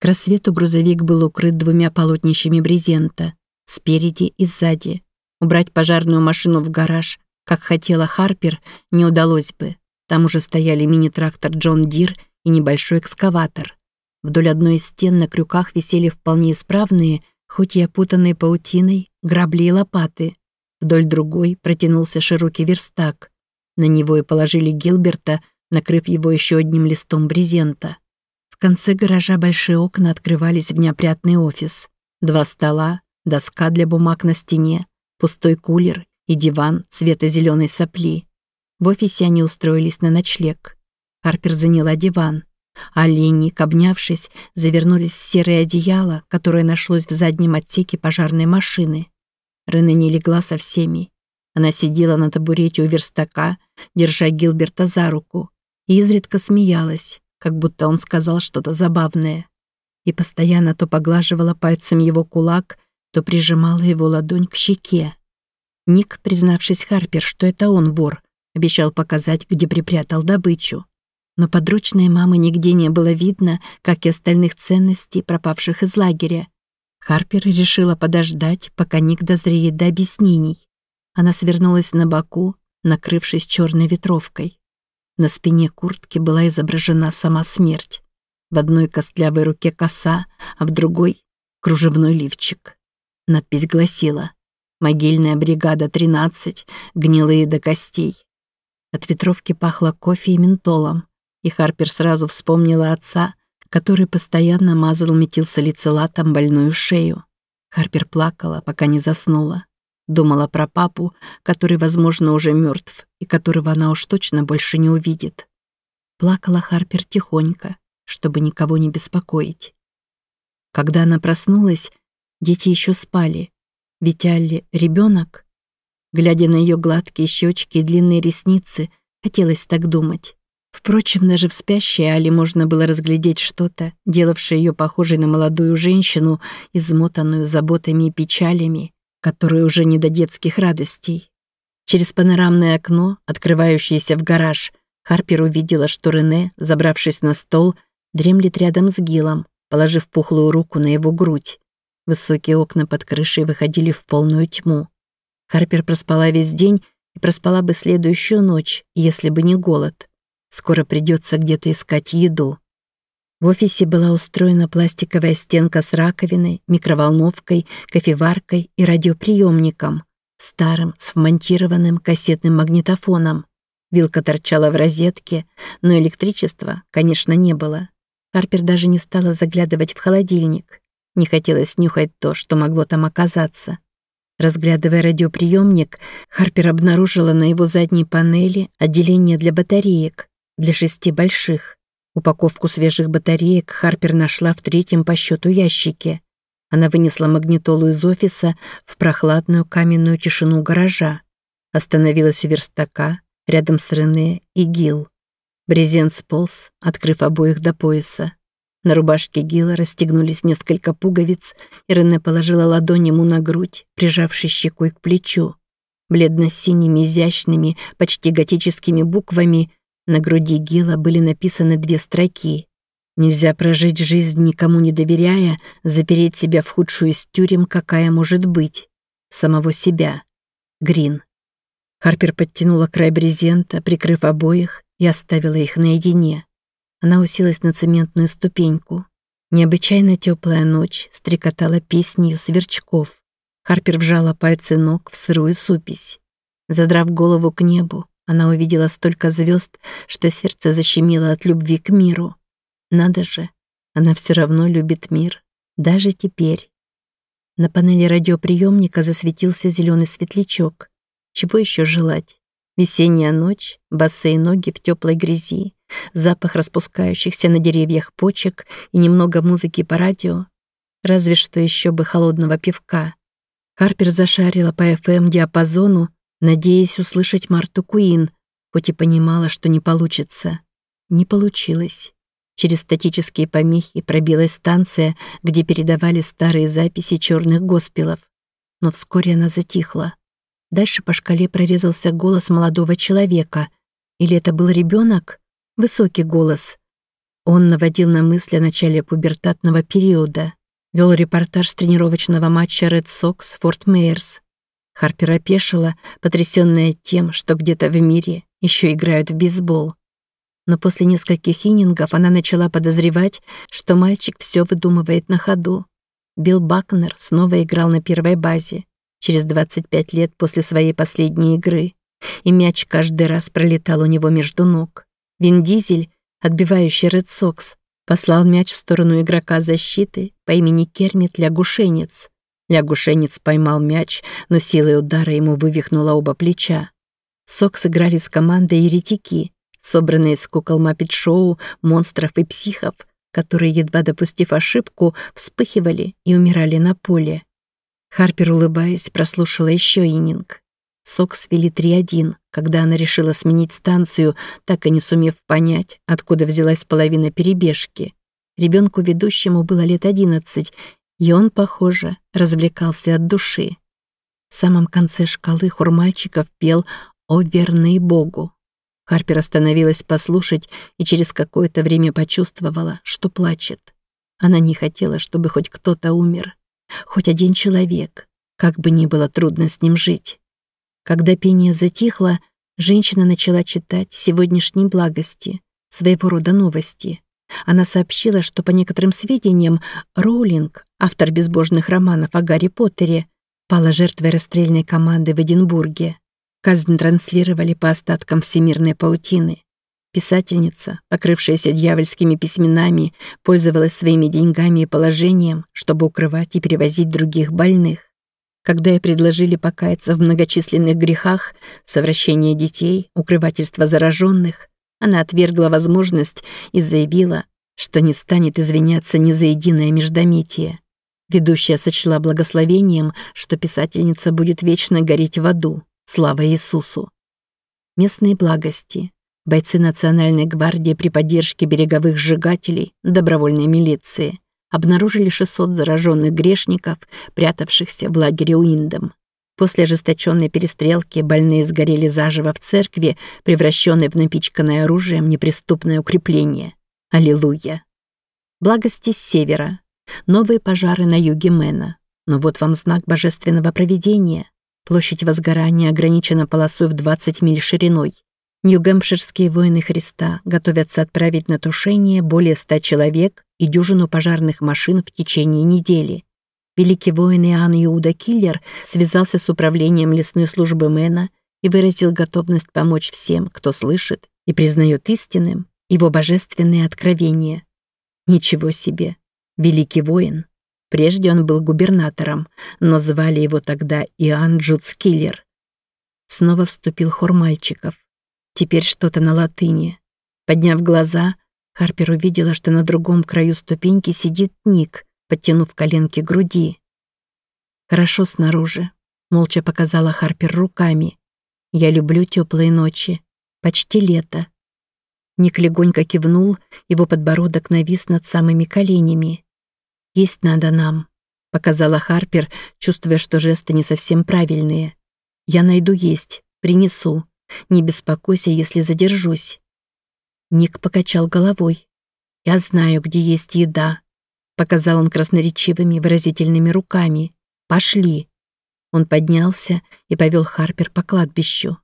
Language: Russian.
К рассвету грузовик был укрыт двумя полотнищами брезента, спереди и сзади. Убрать пожарную машину в гараж, как хотела Харпер, не удалось бы. Там уже стояли мини-трактор Джон Дир и небольшой экскаватор. Вдоль одной из стен на крюках висели вполне исправные, хоть и опутанные паутиной, грабли и лопаты. Вдоль другой протянулся широкий верстак. На него и положили Гилберта, накрыв его еще одним листом брезента. Конце гаража большие окна открывались в неопрятный офис. Два стола, доска для бумаг на стене, пустой кулер и диван цвета зеленой сопли. В офисе они устроились на ночлег. Харпер заняла диван. А Ленник, обнявшись, завернулись в серое одеяло, которое нашлось в заднем отсеке пожарной машины. Рене не легла со всеми. Она сидела на табурете у верстака, держа Гилберта за руку, и изредка смеялась, как будто он сказал что-то забавное. И постоянно то поглаживала пальцем его кулак, то прижимала его ладонь к щеке. Ник, признавшись Харпер, что это он вор, обещал показать, где припрятал добычу. Но подручной мамы нигде не было видно, как и остальных ценностей, пропавших из лагеря. Харпер решила подождать, пока Ник дозреет до объяснений. Она свернулась на боку, накрывшись черной ветровкой. На спине куртки была изображена сама смерть. В одной костлявой руке коса, а в другой — кружевной лифчик. Надпись гласила «Могильная бригада 13, гнилые до костей». От ветровки пахло кофе и ментолом, и Харпер сразу вспомнила отца, который постоянно мазал метилсалицилатом больную шею. Харпер плакала, пока не заснула. Думала про папу, который, возможно, уже мертв, и которого она уж точно больше не увидит. Плакала Харпер тихонько, чтобы никого не беспокоить. Когда она проснулась, дети еще спали. Ведь Алли — ребенок. Глядя на ее гладкие щечки и длинные ресницы, хотелось так думать. Впрочем, даже в спящей Али можно было разглядеть что-то, делавшее ее похожей на молодую женщину, измотанную заботами и печалями, которой уже не до детских радостей. Через панорамное окно, открывающееся в гараж, Харпер увидела, что Рене, забравшись на стол, дремлет рядом с Гилом, положив пухлую руку на его грудь. Высокие окна под крышей выходили в полную тьму. Харпер проспала весь день и проспала бы следующую ночь, если бы не голод. Скоро придется где-то искать еду. В офисе была устроена пластиковая стенка с раковиной, микроволновкой, кофеваркой и радиоприемником, старым с вмонтированным кассетным магнитофоном. Вилка торчала в розетке, но электричества, конечно, не было. Харпер даже не стала заглядывать в холодильник. Не хотелось нюхать то, что могло там оказаться. Разглядывая радиоприемник, Харпер обнаружила на его задней панели отделение для батареек, для шести больших. Упаковку свежих батареек Харпер нашла в третьем по счету ящике. Она вынесла магнитолу из офиса в прохладную каменную тишину гаража. Остановилась у верстака, рядом с Рене и Гил. Брезент сполз, открыв обоих до пояса. На рубашке Гила расстегнулись несколько пуговиц, и Рене положила ладонь ему на грудь, прижавшись щекой к плечу. Бледно-синими, изящными, почти готическими буквами на груди Гила были написаны две строки. Нельзя прожить жизнь, никому не доверяя, запереть себя в худшую из тюрем, какая может быть. Самого себя. Грин. Харпер подтянула край брезента, прикрыв обоих, и оставила их наедине. Она уселась на цементную ступеньку. Необычайно теплая ночь стрекотала песнью сверчков. Харпер вжала пальцы ног в сырую супись. Задрав голову к небу, она увидела столько звезд, что сердце защемило от любви к миру. Надо же, она все равно любит мир, даже теперь. На панели радиоприемника засветился зеленый светлячок. Чего еще желать? Весенняя ночь, босые ноги в теплой грязи, запах распускающихся на деревьях почек и немного музыки по радио. Разве что еще бы холодного пивка. Харпер зашарила по FM-диапазону, надеясь услышать Марту Куин, хоть и понимала, что не получится. Не получилось. Через статические помехи пробилась станция, где передавали старые записи черных госпелов. Но вскоре она затихла. Дальше по шкале прорезался голос молодого человека. Или это был ребенок? Высокий голос. Он наводил на мысли о начале пубертатного периода. Вел репортаж с тренировочного матча Red Sox Форт Мейерс. Харпер опешила, потрясённая тем, что где-то в мире еще играют в бейсбол. Но после нескольких иннингов она начала подозревать, что мальчик все выдумывает на ходу. Билл Бакнер снова играл на первой базе, через 25 лет после своей последней игры, и мяч каждый раз пролетал у него между ног. Вин Дизель, отбивающий Ред Сокс, послал мяч в сторону игрока защиты по имени Кермит Лягушенец. Лягушенец поймал мяч, но силой удара ему вывихнуло оба плеча. Сокс играли с командой «Еретики», собранные из кукол Маппет-шоу, монстров и психов, которые, едва допустив ошибку, вспыхивали и умирали на поле. Харпер, улыбаясь, прослушала еще ининг. Сокс вели 3-1, когда она решила сменить станцию, так и не сумев понять, откуда взялась половина перебежки. Ребенку ведущему было лет 11, и он, похоже, развлекался от души. В самом конце шкалы хор мальчиков пел «О верный Богу». Харпер остановилась послушать и через какое-то время почувствовала, что плачет. Она не хотела, чтобы хоть кто-то умер. Хоть один человек, как бы ни было трудно с ним жить. Когда пение затихло, женщина начала читать сегодняшней благости, своего рода новости. Она сообщила, что по некоторым сведениям Роулинг, автор безбожных романов о Гарри Поттере, пала жертвой расстрельной команды в Эдинбурге. Казнь транслировали по остаткам всемирной паутины. Писательница, покрывшаяся дьявольскими письменами, пользовалась своими деньгами и положением, чтобы укрывать и перевозить других больных. Когда ей предложили покаяться в многочисленных грехах, совращение детей, укрывательство зараженных, она отвергла возможность и заявила, что не станет извиняться ни за единое междометие. Ведущая сочла благословением, что писательница будет вечно гореть в аду. Слава Иисусу! Местные благости, Бойцы Национальной гвардии при поддержке береговых сжигателей, добровольной милиции, обнаружили 600 зараженных грешников, прятавшихся в лагере Уиндом. После ожесточенной перестрелки больные сгорели заживо в церкви, превращенной в напичканное оружием неприступное укрепление. Аллилуйя! Благости с севера. Новые пожары на юге Мэна. Но вот вам знак божественного провидения. Площадь возгорания ограничена полосой в 20 миль шириной. Нью-Гэмпширские воины Христа готовятся отправить на тушение более ста человек и дюжину пожарных машин в течение недели. Великий воин Иоанн Иуда Киллер связался с управлением лесной службы Мэна и выразил готовность помочь всем, кто слышит и признает истинным его божественные откровения. Ничего себе! Великий воин! Прежде он был губернатором, но звали его тогда Иоанн Джудскиллер. Снова вступил хор мальчиков. Теперь что-то на латыни. Подняв глаза, Харпер увидела, что на другом краю ступеньки сидит Ник, подтянув коленки к груди. «Хорошо снаружи», — молча показала Харпер руками. «Я люблю теплые ночи. Почти лето». Ник легонько кивнул, его подбородок навис над самыми коленями. «Есть надо нам», — показала Харпер, чувствуя, что жесты не совсем правильные. «Я найду есть, принесу. Не беспокойся, если задержусь». Ник покачал головой. «Я знаю, где есть еда», — показал он красноречивыми выразительными руками. «Пошли». Он поднялся и повел Харпер по кладбищу.